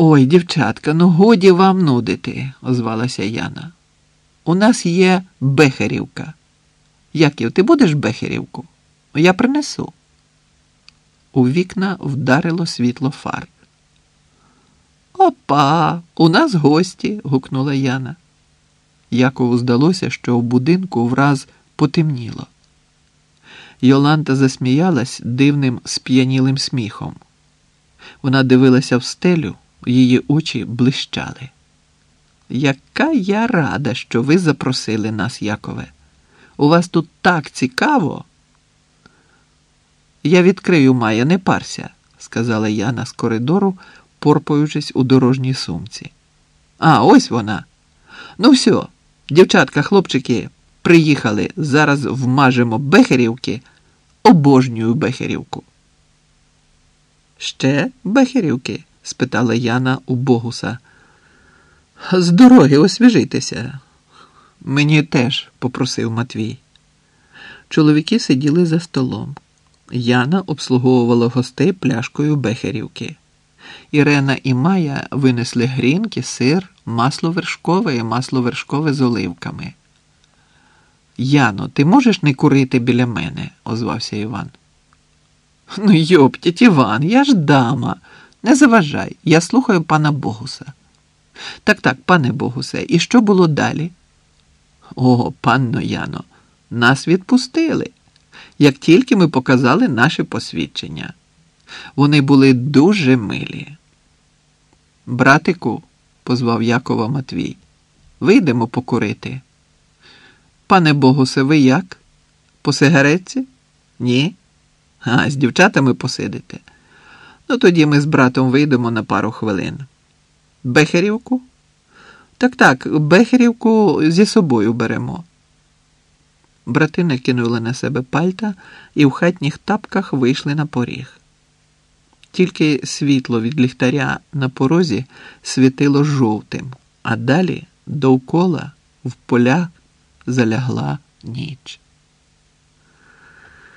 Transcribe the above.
Ой, дівчатка, ну годі вам нудити, озвалася Яна. У нас є Бехерівка. Яків, ти будеш Бехерівку? Я принесу. У вікна вдарило світло фар. Опа, у нас гості. гукнула Яна. Якову здалося, що в будинку враз потемніло. Йоланта засміялась дивним сп'янілим сміхом. Вона дивилася в стелю, її очі блищали. Яка я рада, що ви запросили нас, Якове. У вас тут так цікаво. Я відкрию Майя, не парся, сказала Яна з коридору, порпаючись у дорожній сумці. А, ось вона. Ну, все, дівчатка, хлопчики, приїхали. Зараз вмажемо бехерівки, обожнюю бехерівку. Ще бехерівки? Спитала Яна у Богуса. З дороги освіжитися. Мені теж, попросив Матвій. Чоловіки сиділи за столом. Яна обслуговувала гостей пляшкою бехерівки. Ірена і Майя винесли грінки, сир, масло вершкове і масло вершкове з оливками. Яно, ти можеш не курити біля мене? озвався Іван. Ну, йоптять, Іван, я ж дама. Не заважай, я слухаю пана Богуса. Так, так, пане Богусе, і що було далі? О, панно Яно, нас відпустили, як тільки ми показали наше посвідчення. Вони були дуже милі. Братику, позвав Якова Матвій, вийдемо покурити. Пане Богусе, ви як? По сигаретці? Ні? А з дівчатами посидите. Ну тоді ми з братом вийдемо на пару хвилин. Бехерівку? Так, так, Бехерівку зі собою беремо. Брати накинули на себе пальта і в хатніх тапках вийшли на поріг. Тільки світло від ліхтаря на порозі світило жовтим, а далі довкола в полях залягла ніч.